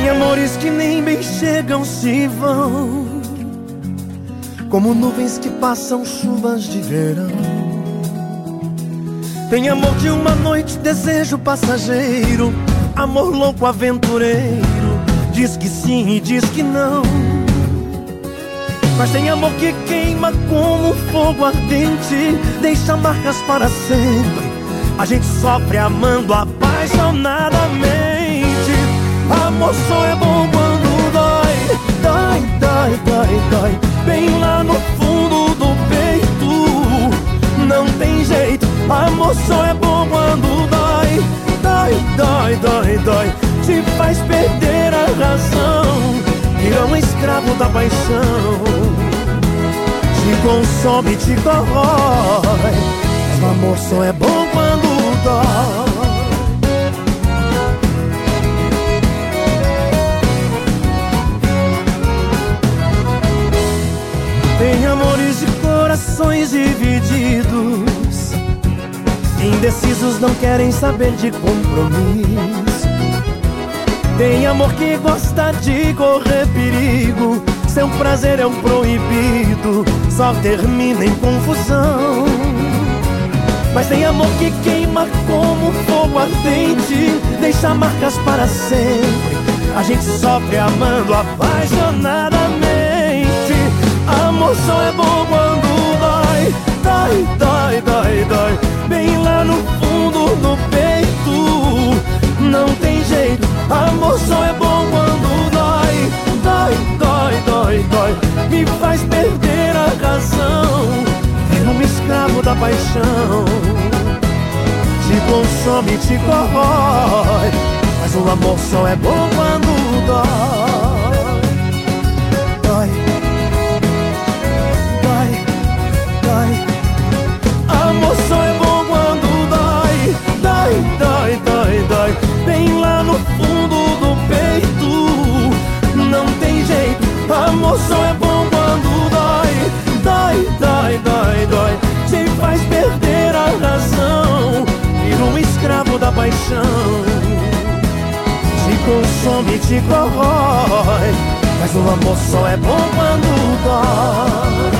Tem amores que nem bem chegam, se vão. Como nuvens que passam chuvas de verão. Tem amor de uma noite, desejo passageiro. Amor louco, aventureiro. Diz que sim e diz que não. Mas tem amor que queima como fogo ardente, deixa marcas para sempre. A gente sofre amando apaixonadamente. Amor só é bom quando dói, dói, dói, dói, dói. Bem lá no fundo do peito. Não tem jeito, amor só é bom quando dói, dói, dói, dói, dói. Te faz perder a razão, vira um escravo da paixão. Te consome, te corrói. Mas o amor só é bom quando dói. Tem amores de corações divididos. Indecisos não querem saber de compromisso. Tem amor que gosta de correr perigo. Seu prazer é um proibido. Só termina em confusão. Mas tem amor que queima como fogo ardente. Deixa marcas para sempre. A gente sofre amando apaixonadamente só é bom quando dói, dói, dói, dói, dói. Bem lá no fundo do peito. Não tem jeito, amor só é bom quando dói. Dói, dói, dói, dói. Me faz perder a razão. Vira um escravo da paixão. Te consome, te corrói. Mas o amor só é bom quando dói paixão. Te consome, te corrói Mas o amor só é bom quando dói